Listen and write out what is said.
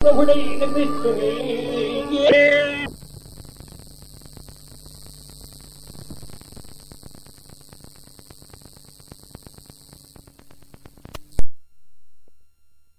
ప్రభుడైన కృష్ణుని